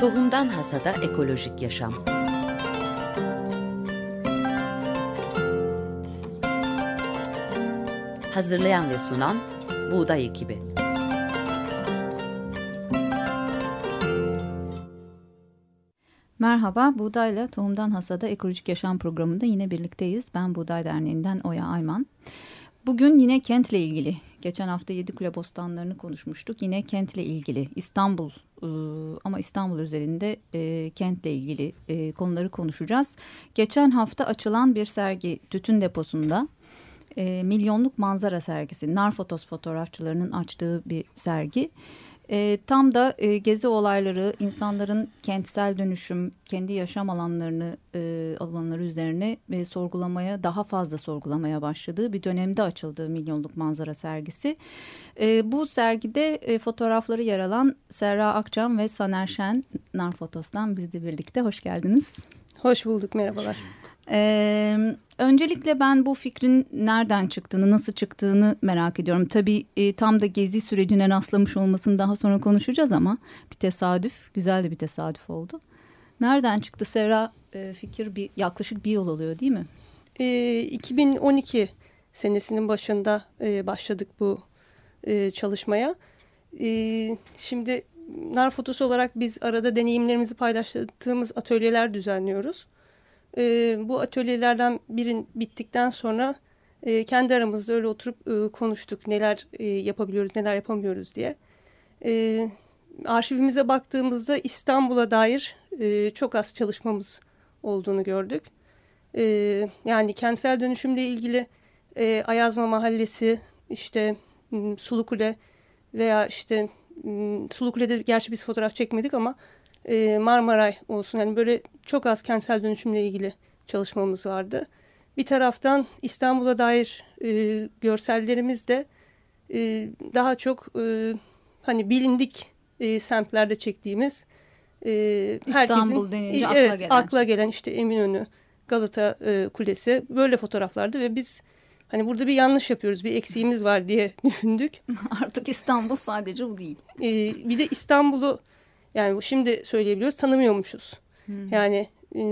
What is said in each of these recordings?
Tohumdan Hasada Ekolojik Yaşam Hazırlayan ve sunan Buğday Ekibi Merhaba, Buğdayla Tohumdan Hasada Ekolojik Yaşam programında yine birlikteyiz. Ben Buğday Derneği'nden Oya Ayman. Bugün yine kentle ilgili, geçen hafta Yedi Kule Bostanlarını konuşmuştuk. Yine kentle ilgili, İstanbul ama İstanbul özelinde e, kentle ilgili e, konuları konuşacağız. Geçen hafta açılan bir sergi Tütün Deposu'nda e, milyonluk manzara sergisi, Narfotos fotoğrafçılarının açtığı bir sergi. Tam da e, gezi olayları, insanların kentsel dönüşüm, kendi yaşam alanlarını e, alanları üzerine e, sorgulamaya, daha fazla sorgulamaya başladığı bir dönemde açıldığı milyonluk manzara sergisi. E, bu sergide e, fotoğrafları yer alan Serra Akçam ve Saner Şen Narfotos'tan bizle birlikte. Hoş geldiniz. Hoş bulduk, merhabalar. Ee, öncelikle ben bu fikrin nereden çıktığını, nasıl çıktığını merak ediyorum. Tabii e, tam da gezi sürecine rastlamış olmasını daha sonra konuşacağız ama bir tesadüf, güzel de bir tesadüf oldu. Nereden çıktı Serra e, fikir? Bir, yaklaşık bir yıl oluyor değil mi? E, 2012 senesinin başında e, başladık bu e, çalışmaya. E, şimdi nar fotosu olarak biz arada deneyimlerimizi paylaştığımız atölyeler düzenliyoruz. E, bu atölyelerden birin bittikten sonra e, kendi aramızda öyle oturup e, konuştuk. Neler e, yapabiliyoruz, neler yapamıyoruz diye. E, arşivimize baktığımızda İstanbul'a dair e, çok az çalışmamız olduğunu gördük. E, yani kentsel dönüşümle ilgili e, Ayazma Mahallesi, işte Sulukule veya işte Sulukule'de gerçi biz fotoğraf çekmedik ama e, Marmaray olsun. Yani böyle çok az kentsel dönüşümle ilgili çalışmamız vardı. Bir taraftan İstanbul'a dair e, görsellerimiz de e, daha çok e, hani bilindik e, semtlerde çektiğimiz e, herkesin denince e, evet, akla gelen. akla gelen işte Eminönü, Galata e, Kulesi böyle fotoğraflardı ve biz hani burada bir yanlış yapıyoruz, bir eksiğimiz var diye düşündük. Artık İstanbul sadece bu değil. E, bir de İstanbul'u yani şimdi söyleyebiliyoruz tanımıyormuşuz. Hmm. Yani e,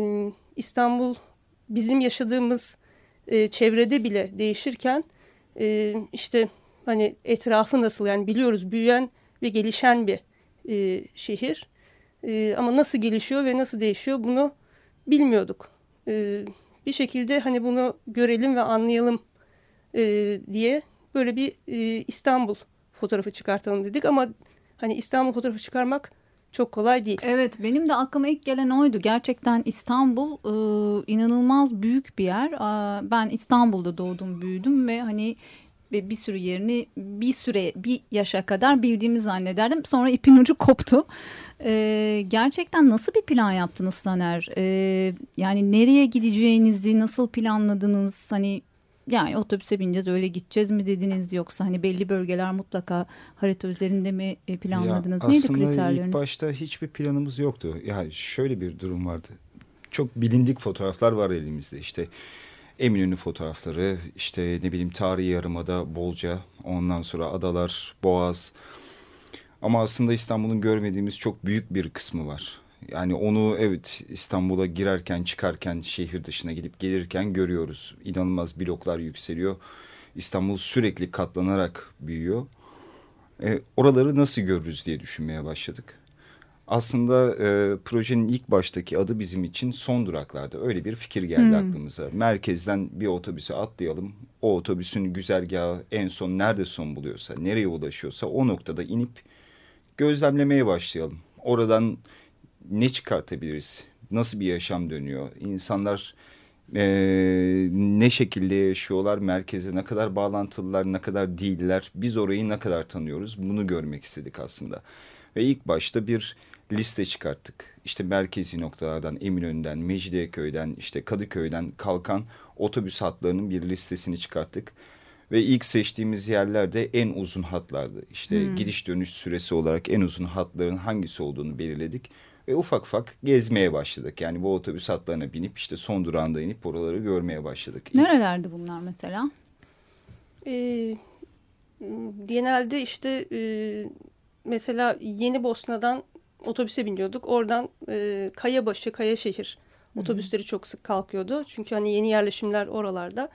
İstanbul bizim yaşadığımız e, çevrede bile değişirken e, işte hani etrafı nasıl yani biliyoruz büyüyen ve gelişen bir e, şehir. E, ama nasıl gelişiyor ve nasıl değişiyor bunu bilmiyorduk. E, bir şekilde hani bunu görelim ve anlayalım e, diye böyle bir e, İstanbul fotoğrafı çıkartalım dedik ama hani İstanbul fotoğrafı çıkarmak çok kolay değil. Evet benim de aklıma ilk gelen oydu. Gerçekten İstanbul e, inanılmaz büyük bir yer. Ben İstanbul'da doğdum büyüdüm ve hani ve bir sürü yerini bir süre bir yaşa kadar bildiğimi zannederdim. Sonra ipin ucu koptu. Ee, gerçekten nasıl bir plan yaptınız Saner? Ee, yani nereye gideceğinizi nasıl planladınız? Hani yani otobüse bineceğiz öyle gideceğiz mi dediniz yoksa hani belli bölgeler mutlaka harita üzerinde mi e, planladınız? Ya Neydi aslında kriterleriniz? ilk başta hiçbir planımız yoktu. Yani şöyle bir durum vardı. Çok bilindik fotoğraflar var elimizde işte. Eminönü fotoğrafları, işte ne bileyim tarihi yarımada bolca, ondan sonra adalar, boğaz. Ama aslında İstanbul'un görmediğimiz çok büyük bir kısmı var. Yani onu evet İstanbul'a girerken çıkarken şehir dışına gidip gelirken görüyoruz. İnanılmaz bloklar yükseliyor. İstanbul sürekli katlanarak büyüyor. E, oraları nasıl görürüz diye düşünmeye başladık. Aslında e, projenin ilk baştaki adı bizim için son duraklarda. Öyle bir fikir geldi hmm. aklımıza. Merkezden bir otobüse atlayalım. O otobüsün güzergahı en son nerede son buluyorsa, nereye ulaşıyorsa o noktada inip gözlemlemeye başlayalım. Oradan ne çıkartabiliriz? Nasıl bir yaşam dönüyor? İnsanlar e, ne şekilde yaşıyorlar? Merkeze ne kadar bağlantılılar, ne kadar değiller? Biz orayı ne kadar tanıyoruz? Bunu görmek istedik aslında. Ve ilk başta bir liste çıkarttık. İşte merkezi noktalardan, Eminönü'nden, Mecidiyeköy'den, işte Kadıköy'den kalkan otobüs hatlarının bir listesini çıkarttık. Ve ilk seçtiğimiz yerlerde en uzun hatlardı. İşte hmm. gidiş dönüş süresi olarak en uzun hatların hangisi olduğunu belirledik ve ufak ufak gezmeye başladık. Yani bu otobüs hatlarına binip işte son durağında inip oraları görmeye başladık. Nerelerdi bunlar mesela? Ee, genelde işte e, mesela Yeni Bosna'dan otobüse biniyorduk. Oradan e, Kayabaşı, Kayaşehir otobüsleri çok sık kalkıyordu. Çünkü hani yeni yerleşimler oralarda.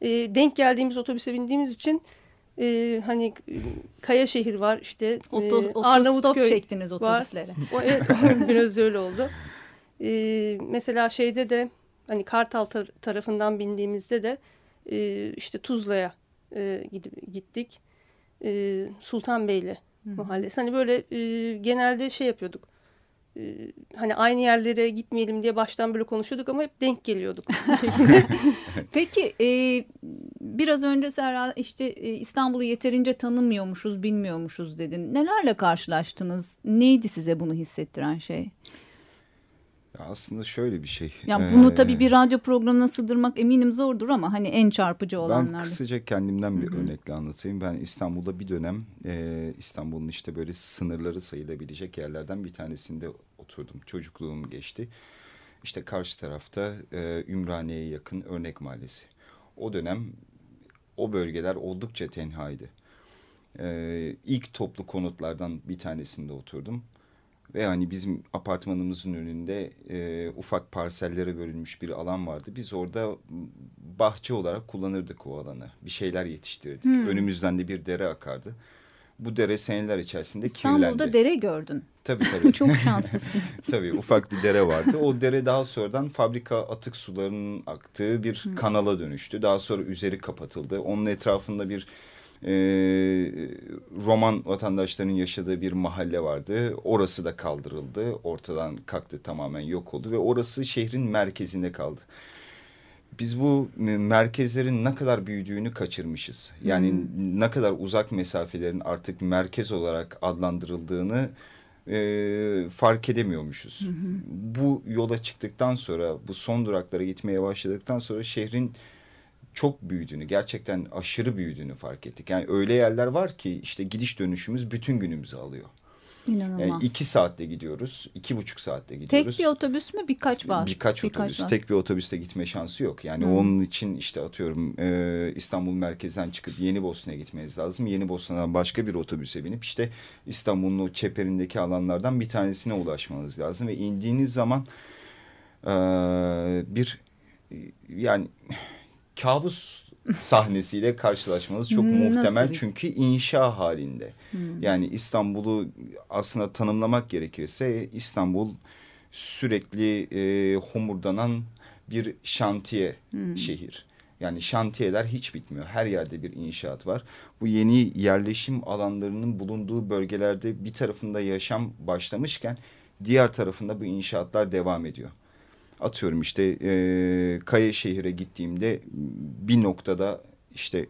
E, denk geldiğimiz otobüse bindiğimiz için e, hani Kayaşehir var işte Otos, e, Arnavutköy çektiniz otobüslere. o, evet biraz öyle oldu. E, mesela şeyde de hani Kartal tar tarafından bindiğimizde de e, işte Tuzla'ya e, gidip gittik. E, Sultanbeyli mahallesi. Hani böyle e, genelde şey yapıyorduk. E, hani aynı yerlere gitmeyelim diye baştan böyle konuşuyorduk ama hep denk geliyorduk. Peki e, biraz önce Serra işte e, İstanbul'u yeterince tanımıyormuşuz, bilmiyormuşuz dedin. Nelerle karşılaştınız? Neydi size bunu hissettiren şey? Ya aslında şöyle bir şey. Yani bunu Ee, tabii bir radyo programına sığdırmak eminim zordur ama hani en çarpıcı Ben olanlar. kısaca kendimden bir örnekle anlatayım. Ben İstanbul'da bir dönem e, İstanbul'un işte böyle sınırları sayılabilecek yerlerden bir tanesinde oturdum. Çocukluğum geçti. İşte karşı tarafta e, Ümraniye'ye yakın Örnek Mahallesi. O dönem o bölgeler oldukça tenhaydı. E, ilk toplu konutlardan bir tanesinde oturdum. Ve hani bizim apartmanımızın önünde e, ufak parsellere bölünmüş bir alan vardı. Biz orada bahçe olarak kullanırdık o alanı. Bir şeyler yetiştirirdik. Hmm. Önümüzden de bir dere akardı. Bu dere seneler içerisinde İstanbul'da kirlendi. dere gördün. Tabii tabii. Çok şanslısın. tabii ufak bir dere vardı. O dere daha sonradan fabrika atık sularının aktığı bir kanala dönüştü. Daha sonra üzeri kapatıldı. Onun etrafında bir e, Roman vatandaşlarının yaşadığı bir mahalle vardı. Orası da kaldırıldı. Ortadan kalktı tamamen yok oldu ve orası şehrin merkezinde kaldı. Biz bu merkezlerin ne kadar büyüdüğünü kaçırmışız. Yani ne kadar uzak mesafelerin artık merkez olarak adlandırıldığını e, fark edemiyormuşuz. Bu yola çıktıktan sonra, bu son duraklara gitmeye başladıktan sonra şehrin çok büyüdüğünü, gerçekten aşırı büyüdüğünü fark ettik. Yani öyle yerler var ki işte gidiş dönüşümüz bütün günümüzü alıyor. İnanılmaz. Yani iki saatte gidiyoruz, iki buçuk saatte gidiyoruz. Tek bir otobüs mü birkaç var? Birkaç, otobüs. var. Tek bir otobüste gitme şansı yok. Yani Hmm. onun için işte atıyorum e, İstanbul merkezden çıkıp Yeni Bosna'ya gitmeniz lazım. Yeni Bosna'dan başka bir otobüse binip işte İstanbul'un o çeperindeki alanlardan bir tanesine ulaşmanız lazım. Ve indiğiniz zaman e, bir yani kabus sahnesiyle karşılaşmanız çok Nasıl muhtemel. Çünkü inşa halinde. Hmm. Yani İstanbul'u aslında tanımlamak gerekirse İstanbul sürekli e, homurdanan bir şantiye şehir. Yani şantiyeler hiç bitmiyor. Her yerde bir inşaat var. Bu yeni yerleşim alanlarının bulunduğu bölgelerde bir tarafında yaşam başlamışken diğer tarafında bu inşaatlar devam ediyor. Atıyorum işte e, Kayaşehir'e gittiğimde bir noktada işte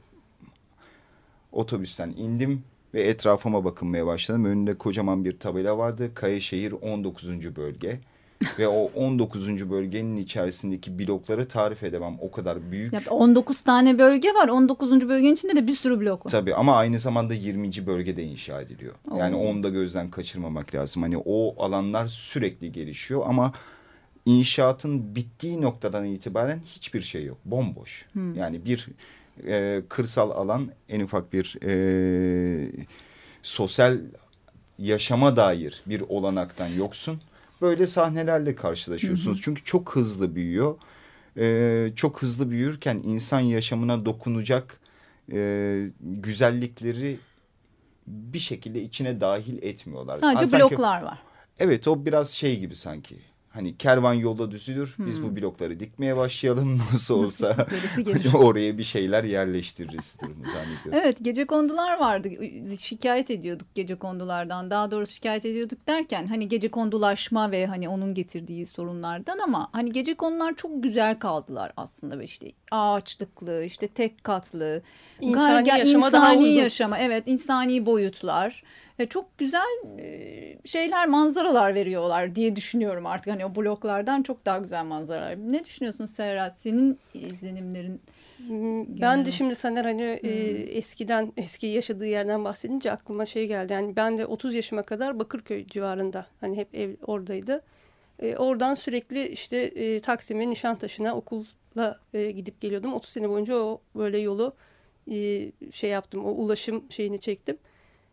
otobüsten indim ve etrafıma bakınmaya başladım. Önünde kocaman bir tabela vardı. Kayaşehir 19. bölge. ve o 19. bölgenin içerisindeki blokları tarif edemem. O kadar büyük. Ya 19 tane bölge var. 19. bölgenin içinde de bir sürü blok var. Tabii ama aynı zamanda 20. bölgede inşa ediliyor. Yani Oo. onu da gözden kaçırmamak lazım. Hani o alanlar sürekli gelişiyor ama inşaatın bittiği noktadan itibaren hiçbir şey yok. Bomboş. Yani bir e, kırsal alan en ufak bir e, sosyal yaşama dair bir olanaktan yoksun. Böyle sahnelerle karşılaşıyorsunuz. Çünkü çok hızlı büyüyor. E, çok hızlı büyürken insan yaşamına dokunacak e, güzellikleri bir şekilde içine dahil etmiyorlar. Sadece Sanki- bloklar var. Evet o biraz şey gibi sanki. Hani kervan yolda düzülür. Biz bu blokları dikmeye başlayalım. Nasıl olsa gelir. oraya bir şeyler yerleştiririz durumunu zannediyorum. Evet gece kondular vardı. Şikayet ediyorduk gece kondulardan. Daha doğrusu şikayet ediyorduk derken hani gece kondulaşma ve hani onun getirdiği sorunlardan ama hani gece konular çok güzel kaldılar aslında ve işte ağaçlıklı, işte tek katlı, İnsani gayet- yaşama insani yaşama, evet insani boyutlar. Ve çok güzel e, şeyler, manzaralar veriyorlar diye düşünüyorum artık. Hani o bloklardan çok daha güzel manzaralar. Ne düşünüyorsun Serra? Senin izlenimlerin Ben Genel. de şimdi Saner hani e, eskiden eski yaşadığı yerden bahsedince aklıma şey geldi. Yani ben de 30 yaşıma kadar Bakırköy civarında hani hep ev oradaydı. E, oradan sürekli işte e, Taksim'e Nişantaşı'na okulla e, gidip geliyordum. 30 sene boyunca o böyle yolu e, şey yaptım. O ulaşım şeyini çektim.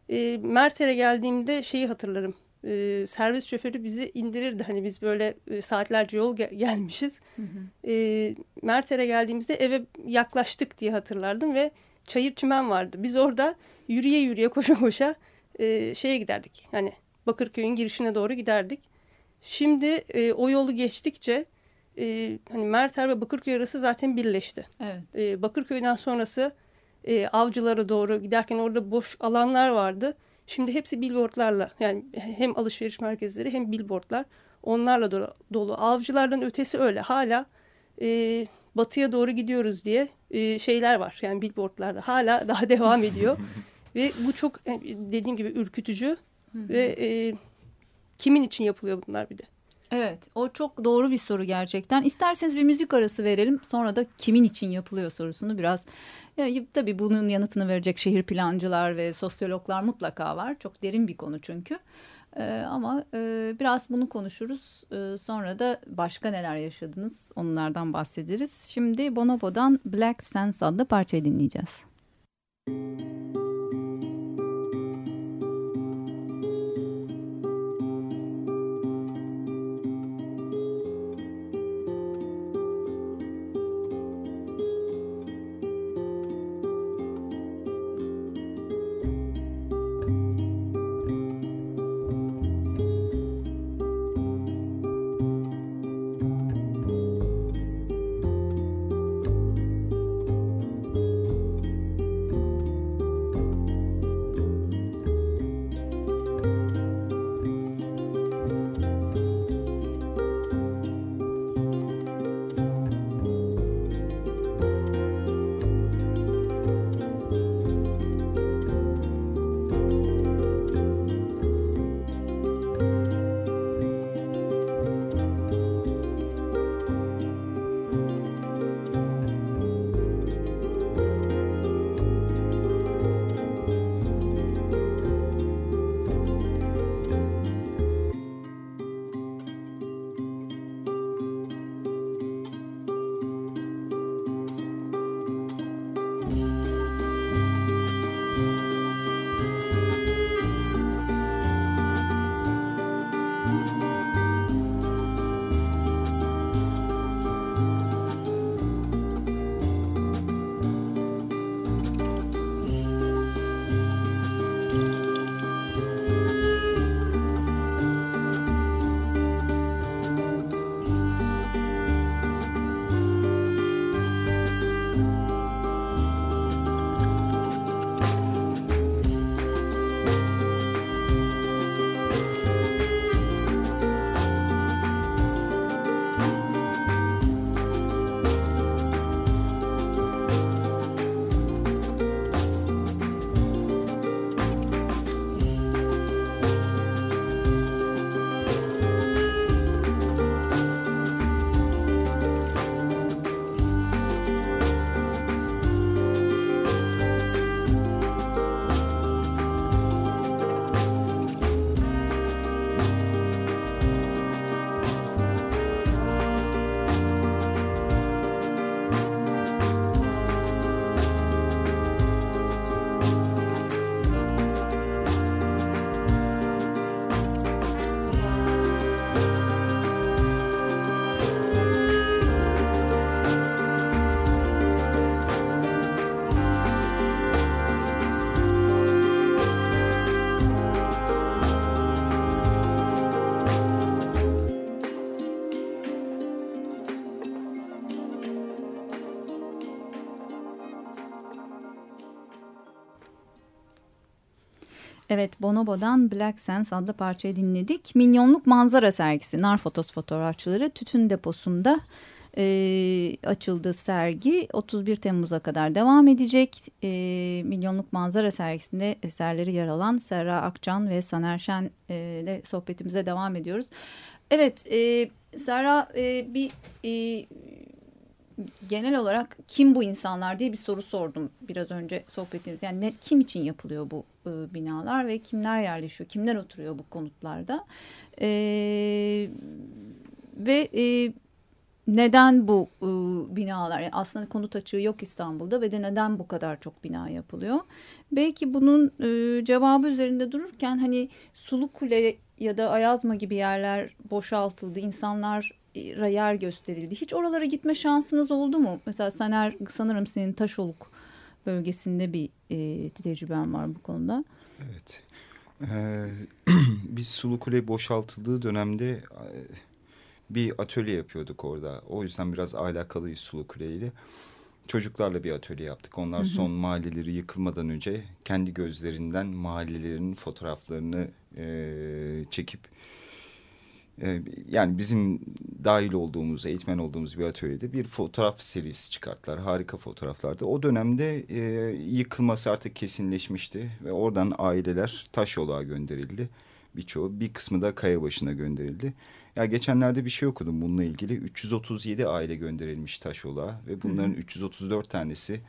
E, Merter'e geldiğimde şeyi hatırlarım. e, servis şoförü bizi indirirdi. Hani biz böyle e, saatlerce yol gel gelmişiz. Hı hı. E, Merter'e geldiğimizde eve yaklaştık diye hatırlardım ve çayır çimen vardı. Biz orada yürüye yürüye koşa koşa e, şeye giderdik. Hani Bakırköy'ün girişine doğru giderdik. Şimdi e, o yolu geçtikçe e, hani Merter ve Bakırköy arası zaten birleşti. Evet. E, Bakırköy'den sonrası e, avcılara doğru giderken orada boş alanlar vardı. Şimdi hepsi billboardlarla yani hem alışveriş merkezleri hem billboardlar onlarla dolu. dolu. Avcılardan ötesi öyle hala e, batıya doğru gidiyoruz diye e, şeyler var. Yani billboardlarda hala daha devam ediyor. Ve bu çok e, dediğim gibi ürkütücü ve e, kimin için yapılıyor bunlar bir de. Evet o çok doğru bir soru gerçekten. İsterseniz bir müzik arası verelim sonra da kimin için yapılıyor sorusunu biraz. Ya, tabii bunun yanıtını verecek şehir plancılar ve sosyologlar mutlaka var. Çok derin bir konu çünkü. Ee, ama e, biraz bunu konuşuruz. Ee, sonra da başka neler yaşadınız onlardan bahsederiz. Şimdi Bonobo'dan Black Sense adlı parçayı dinleyeceğiz. Müzik Evet Bonobo'dan Black Sense adlı parçayı dinledik. Milyonluk manzara sergisi Nar Fotos fotoğrafçıları tütün deposunda e, açıldı sergi. 31 Temmuz'a kadar devam edecek. E, Milyonluk manzara sergisinde eserleri yer alan Serra Akcan ve Saner Şen e, ile sohbetimize devam ediyoruz. Evet e, Serra e, bir... E, genel olarak kim bu insanlar diye bir soru sordum biraz önce sohbetimiz. Yani ne, kim için yapılıyor bu e, binalar ve kimler yerleşiyor, kimler oturuyor bu konutlarda? E, ve e, neden bu e, binalar yani aslında konut açığı yok İstanbul'da ve de neden bu kadar çok bina yapılıyor? Belki bunun e, cevabı üzerinde dururken hani Sulu Kule ya da Ayazma gibi yerler boşaltıldı, insanlara yer gösterildi. Hiç oralara gitme şansınız oldu mu? Mesela Saner sanırım senin Taşoluk bölgesinde bir e, tecrüben var bu konuda. Evet. Ee, biz Sulu Kule boşaltıldığı dönemde bir atölye yapıyorduk orada. O yüzden biraz alakalıyız Sulu Kule ile. Çocuklarla bir atölye yaptık. Onlar hı hı. son mahalleleri yıkılmadan önce kendi gözlerinden mahallelerin fotoğraflarını e, çekip e, yani bizim dahil olduğumuz, eğitmen olduğumuz bir atölyede bir fotoğraf serisi çıkarttılar. Harika fotoğraflardı. O dönemde e, yıkılması artık kesinleşmişti ve oradan aileler Taşyoluk'a gönderildi. Birçoğu bir kısmı da kaya başına gönderildi. Ya geçenlerde bir şey okudum bununla ilgili. 337 aile gönderilmiş Taşoluk'a ve bunların -hı. 334 tanesi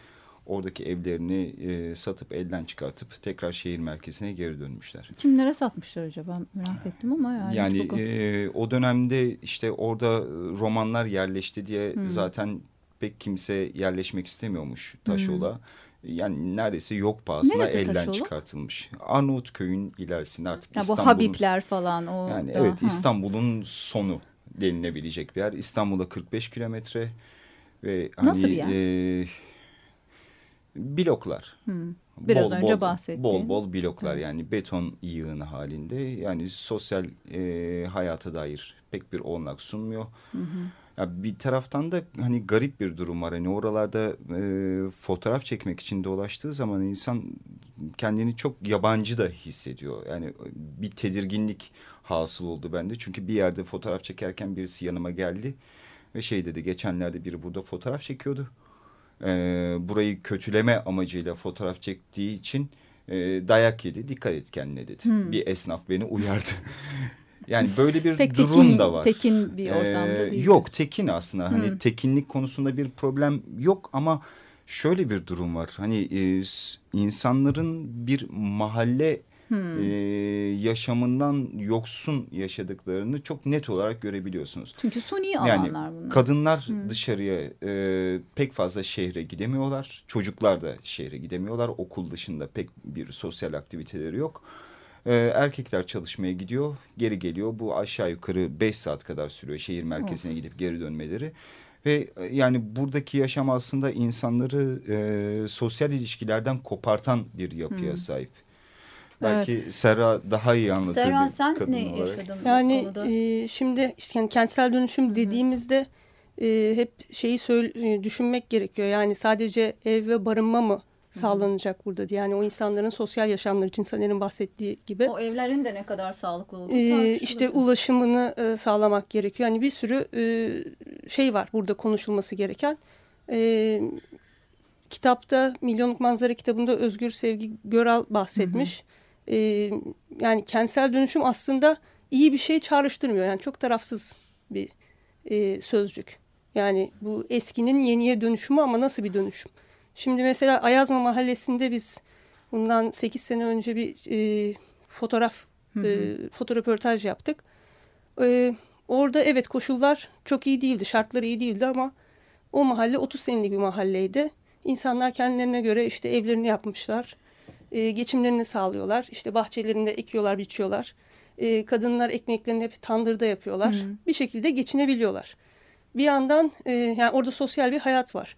oradaki evlerini e, satıp elden çıkartıp tekrar şehir merkezine geri dönmüşler. Kimlere satmışlar acaba merak ettim ama yani. Yani e, o dönemde işte orada romanlar yerleşti diye hmm. zaten pek kimse yerleşmek istemiyormuş Taşoluk'a. Hmm. Yani neredeyse yok pahasına Neresi elden Taşoğlu? çıkartılmış. Arnavutköy'ün ilerisinde artık ya İstanbul'un... Bu Habibler falan o. Yani da, evet İstanbul'un sonu denilebilecek bir yer. İstanbul'a 45 kilometre ve Nasıl hani, bir yer? E, bloklar. Hmm. Biraz bol, önce bol, bahsettiğin. Bol bol bloklar hmm. yani beton yığını halinde. Yani sosyal e, hayata dair pek bir olanak sunmuyor. Hmm. Ya bir taraftan da hani garip bir durum var. Hani oralarda e, fotoğraf çekmek için dolaştığı zaman insan kendini çok yabancı da hissediyor. Yani bir tedirginlik hasıl oldu bende. Çünkü bir yerde fotoğraf çekerken birisi yanıma geldi ve şey dedi geçenlerde biri burada fotoğraf çekiyordu. E, burayı kötüleme amacıyla fotoğraf çektiği için e, dayak yedi. Dikkat et kendine dedi. Hmm. Bir esnaf beni uyardı. Yani böyle bir Pek durum tekin, da var. Tekin bir ortamda ee, değil. Yok tekin aslında. Hani hmm. tekinlik konusunda bir problem yok ama şöyle bir durum var. Hani e, insanların bir mahalle hmm. e, yaşamından yoksun yaşadıklarını çok net olarak görebiliyorsunuz. Çünkü suni alanlar yani, bunlar. Kadınlar hmm. dışarıya e, pek fazla şehre gidemiyorlar. Çocuklar da şehre gidemiyorlar. Okul dışında pek bir sosyal aktiviteleri yok. E, erkekler çalışmaya gidiyor, geri geliyor. Bu aşağı yukarı beş saat kadar sürüyor şehir merkezine of. gidip geri dönmeleri. Ve e, yani buradaki yaşam aslında insanları e, sosyal ilişkilerden kopartan bir yapıya hmm. sahip. Belki evet. Serra daha iyi anlatır Serra, sen kadın ne olarak. yaşadın yani, konuda? E, şimdi işte yani kentsel dönüşüm dediğimizde e, hep şeyi söyle, e, düşünmek gerekiyor. Yani sadece ev ve barınma mı sağlanacak burada diye. Yani o insanların sosyal yaşamları için Saner'in bahsettiği gibi. O evlerin de ne kadar sağlıklı olduğu ee, İşte ulaşımını e, sağlamak gerekiyor. Yani bir sürü e, şey var burada konuşulması gereken. E, kitapta Milyonluk Manzara kitabında Özgür Sevgi Göral bahsetmiş. Hı hı. E, yani kentsel dönüşüm aslında iyi bir şey çağrıştırmıyor. Yani çok tarafsız bir e, sözcük. Yani bu eskinin yeniye dönüşümü ama nasıl bir dönüşüm? Şimdi mesela Ayazma Mahallesi'nde biz bundan 8 sene önce bir e, fotoğraf, hı hı. E, fotoröportaj yaptık. E, orada evet koşullar çok iyi değildi, şartlar iyi değildi ama o mahalle 30 senelik bir mahalleydi. İnsanlar kendilerine göre işte evlerini yapmışlar, e, geçimlerini sağlıyorlar. İşte bahçelerinde ekiyorlar, biçiyorlar. E, kadınlar ekmeklerini hep tandırda yapıyorlar. Hı. Bir şekilde geçinebiliyorlar. Bir yandan e, yani orada sosyal bir hayat var.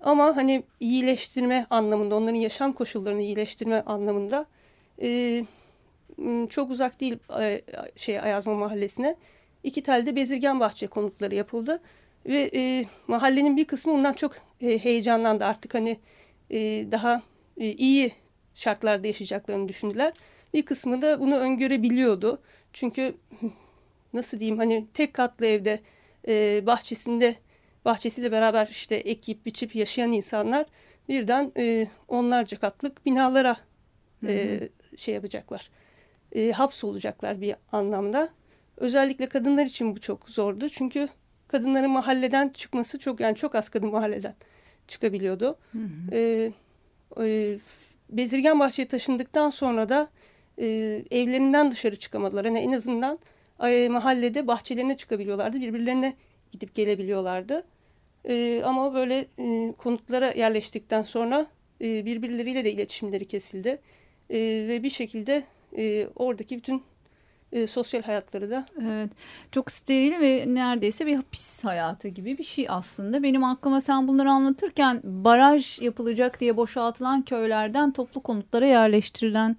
Ama hani iyileştirme anlamında, onların yaşam koşullarını iyileştirme anlamında e, çok uzak değil e, şey Ayazma Mahallesi'ne. İki telde Bezirgen Bahçe konutları yapıldı. Ve e, mahallenin bir kısmı ondan çok e, heyecanlandı. Artık hani e, daha e, iyi şartlarda yaşayacaklarını düşündüler. Bir kısmı da bunu öngörebiliyordu. Çünkü nasıl diyeyim hani tek katlı evde e, bahçesinde bahçesiyle beraber işte ekip biçip yaşayan insanlar birden e, onlarca katlık binalara e, şey yapacaklar. E, hapsolacaklar bir anlamda. Özellikle kadınlar için bu çok zordu. Çünkü kadınların mahalleden çıkması çok yani çok az kadın mahalleden çıkabiliyordu. Hı hı. E, e, Bezirgen Bahçe'ye taşındıktan sonra da e, evlerinden dışarı çıkamadılar. Yani en azından e, mahallede bahçelerine çıkabiliyorlardı. Birbirlerine gidip gelebiliyorlardı. E, ama böyle e, konutlara yerleştikten sonra e, birbirleriyle de iletişimleri kesildi. E, ve bir şekilde e, oradaki bütün e, sosyal hayatları da. Evet çok steril ve neredeyse bir hapis hayatı gibi bir şey aslında. Benim aklıma sen bunları anlatırken baraj yapılacak diye boşaltılan köylerden toplu konutlara yerleştirilen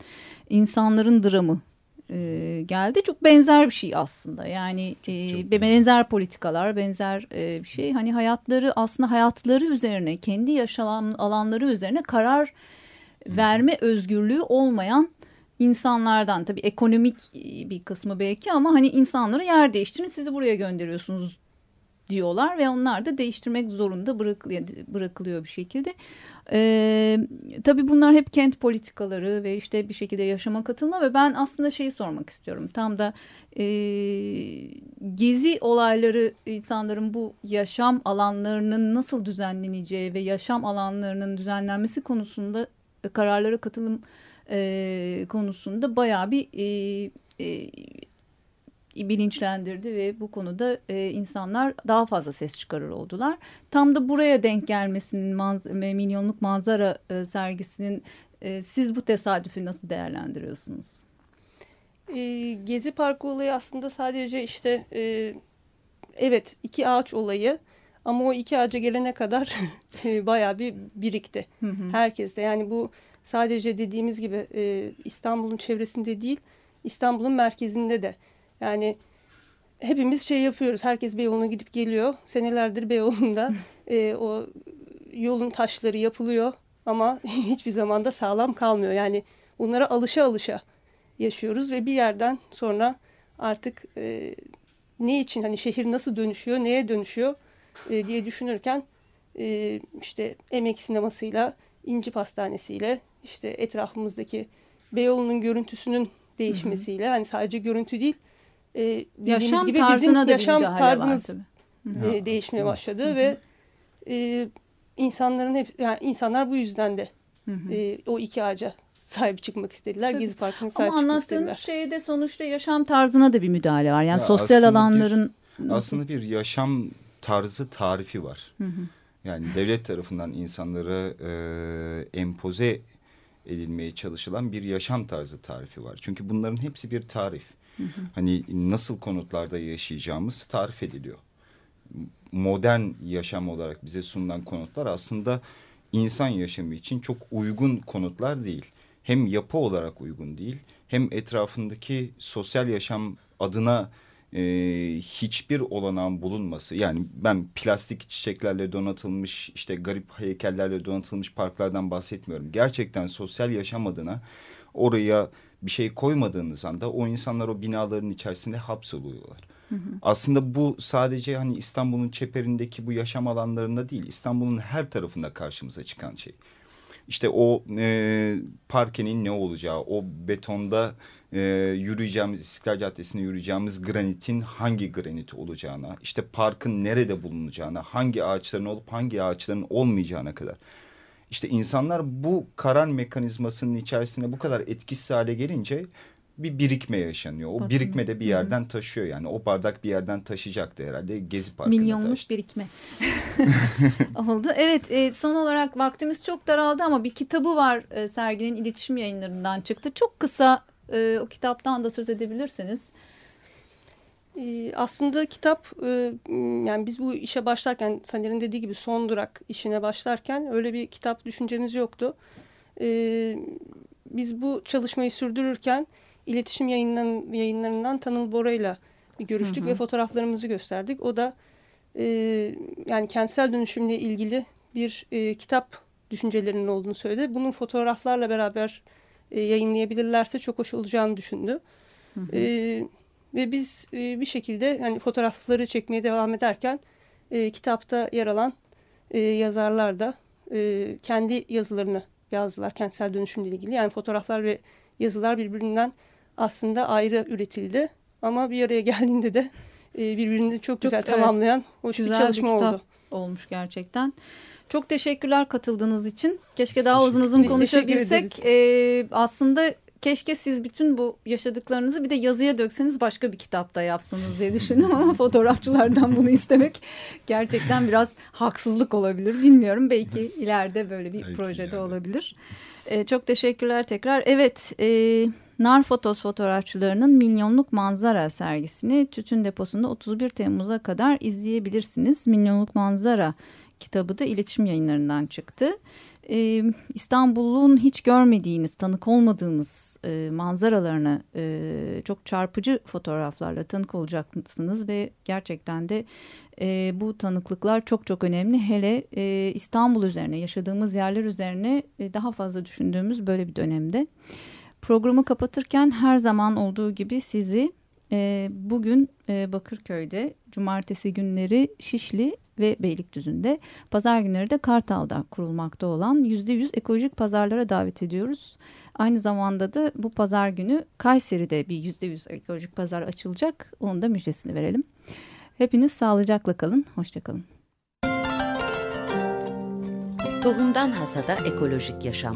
insanların dramı e, geldi. Çok benzer bir şey aslında. Yani e, benzer politikalar, benzer e, bir şey. Hani hayatları aslında hayatları üzerine, kendi yaşam alanları üzerine karar verme özgürlüğü olmayan insanlardan tabii ekonomik bir kısmı belki ama hani insanları yer değiştirin sizi buraya gönderiyorsunuz diyorlar ve onlar da değiştirmek zorunda bırakılıyor, bırakılıyor bir şekilde. Ee, tabii bunlar hep kent politikaları ve işte bir şekilde yaşama katılma ve ben aslında şeyi sormak istiyorum. Tam da e, gezi olayları insanların bu yaşam alanlarının nasıl düzenleneceği ve yaşam alanlarının düzenlenmesi konusunda kararlara katılım e, konusunda bayağı bir e, e, bilinçlendirdi ve bu konuda e, insanlar daha fazla ses çıkarır oldular. Tam da buraya denk gelmesinin manz milyonluk manzara e, sergisinin e, siz bu tesadüfü nasıl değerlendiriyorsunuz? E, Gezi Parkı olayı aslında sadece işte e, evet iki ağaç olayı ama o iki ağaca gelene kadar e, bayağı bir birikti. Hı hı. Herkeste yani bu sadece dediğimiz gibi e, İstanbul'un çevresinde değil İstanbul'un merkezinde de. Yani hepimiz şey yapıyoruz herkes Beyoğlu'na gidip geliyor. Senelerdir Beyoğlu'nda e, o yolun taşları yapılıyor ama hiçbir zaman da sağlam kalmıyor. Yani bunlara alışa alışa yaşıyoruz ve bir yerden sonra artık e, ne için hani şehir nasıl dönüşüyor neye dönüşüyor e, diye düşünürken e, işte emek sinemasıyla İnci Pastanesi'yle işte etrafımızdaki Beyoğlu'nun görüntüsünün değişmesiyle hani sadece görüntü değil e, dediğimiz yaşam gibi bizim yaşam tarzımız e, değişmeye başladı hı hı. ve e, insanların hep yani insanlar bu yüzden de hı hı. E, o iki ağaca sahip çıkmak istediler. Tabii. Gezi Parkı'na sahip Ama çıkmak istediler. Ama anlattığınız şeyde sonuçta yaşam tarzına da bir müdahale var. Yani ya sosyal alanların... Bir, aslında bir yaşam tarzı tarifi var. Hı hı. Yani devlet tarafından insanlara e, empoze edilmeye çalışılan bir yaşam tarzı tarifi var. Çünkü bunların hepsi bir tarif. Hı hı. Hani nasıl konutlarda yaşayacağımız tarif ediliyor. Modern yaşam olarak bize sunulan konutlar aslında insan yaşamı için çok uygun konutlar değil. Hem yapı olarak uygun değil, hem etrafındaki sosyal yaşam adına e, hiçbir olanağın bulunması yani ben plastik çiçeklerle donatılmış işte garip heykellerle donatılmış parklardan bahsetmiyorum. Gerçekten sosyal yaşam adına oraya bir şey koymadığınız anda o insanlar o binaların içerisinde hapsoluyorlar. Hı hı. Aslında bu sadece hani İstanbul'un çeperindeki bu yaşam alanlarında değil İstanbul'un her tarafında karşımıza çıkan şey. İşte o e, parkenin ne olacağı, o betonda e, yürüyeceğimiz İstiklal Caddesi'nde yürüyeceğimiz granitin hangi granit olacağına, işte parkın nerede bulunacağına, hangi ağaçların olup hangi ağaçların olmayacağına kadar. İşte insanlar bu karar mekanizmasının içerisinde bu kadar etkisiz hale gelince bir birikme yaşanıyor. O birikme de bir yerden taşıyor yani. O bardak bir yerden taşıyacaktı herhalde. Gezi Parkı'na Milyonluk taştı. birikme oldu. Evet e, son olarak vaktimiz çok daraldı ama bir kitabı var e, serginin iletişim yayınlarından çıktı. Çok kısa e, o kitaptan da söz edebilirsiniz. E, aslında kitap e, yani biz bu işe başlarken Saner'in dediği gibi son durak işine başlarken öyle bir kitap düşüncemiz yoktu. E, biz bu çalışmayı sürdürürken iletişim yayınlarından, yayınlarından Tanıl Bora'yla görüştük hı hı. ve fotoğraflarımızı gösterdik. O da e, yani kentsel dönüşümle ilgili bir e, kitap düşüncelerinin olduğunu söyledi. Bunun fotoğraflarla beraber e, yayınlayabilirlerse çok hoş olacağını düşündü. Hı hı. E, ve biz e, bir şekilde yani fotoğrafları çekmeye devam ederken e, kitapta yer alan e, yazarlar da e, kendi yazılarını yazdılar kentsel dönüşümle ilgili. Yani fotoğraflar ve yazılar birbirinden aslında ayrı üretildi. Ama bir araya geldiğinde de e, birbirini çok güzel çok, tamamlayan evet, hoş güzel bir çalışma bir kitap oldu. Olmuş gerçekten. Çok teşekkürler katıldığınız için. Keşke daha uzun uzun konuşabilsek. Ee, aslında keşke siz bütün bu yaşadıklarınızı bir de yazıya dökseniz başka bir kitapta yapsanız diye düşündüm ama fotoğrafçılardan bunu istemek gerçekten biraz haksızlık olabilir. Bilmiyorum belki ileride böyle bir belki projede ileride. olabilir. E, çok teşekkürler tekrar. Evet e, Nar Fotos fotoğrafçılarının milyonluk manzara sergisini Tütün Deposu'nda 31 Temmuz'a kadar izleyebilirsiniz. Milyonluk manzara kitabı da iletişim yayınlarından çıktı. Ee, İstanbul'un hiç görmediğiniz, tanık olmadığınız e, manzaralarını e, çok çarpıcı fotoğraflarla tanık olacaksınız ve gerçekten de e, bu tanıklıklar çok çok önemli. Hele e, İstanbul üzerine, yaşadığımız yerler üzerine e, daha fazla düşündüğümüz böyle bir dönemde. Programı kapatırken her zaman olduğu gibi sizi e, bugün e, Bakırköy'de, cumartesi günleri Şişli ve Beylikdüzü'nde, pazar günleri de Kartal'da kurulmakta olan %100 ekolojik pazarlara davet ediyoruz. Aynı zamanda da bu pazar günü Kayseri'de bir %100 ekolojik pazar açılacak. Onun da müjdesini verelim. Hepiniz sağlıcakla kalın, hoşçakalın. Tohumdan Hasada Ekolojik Yaşam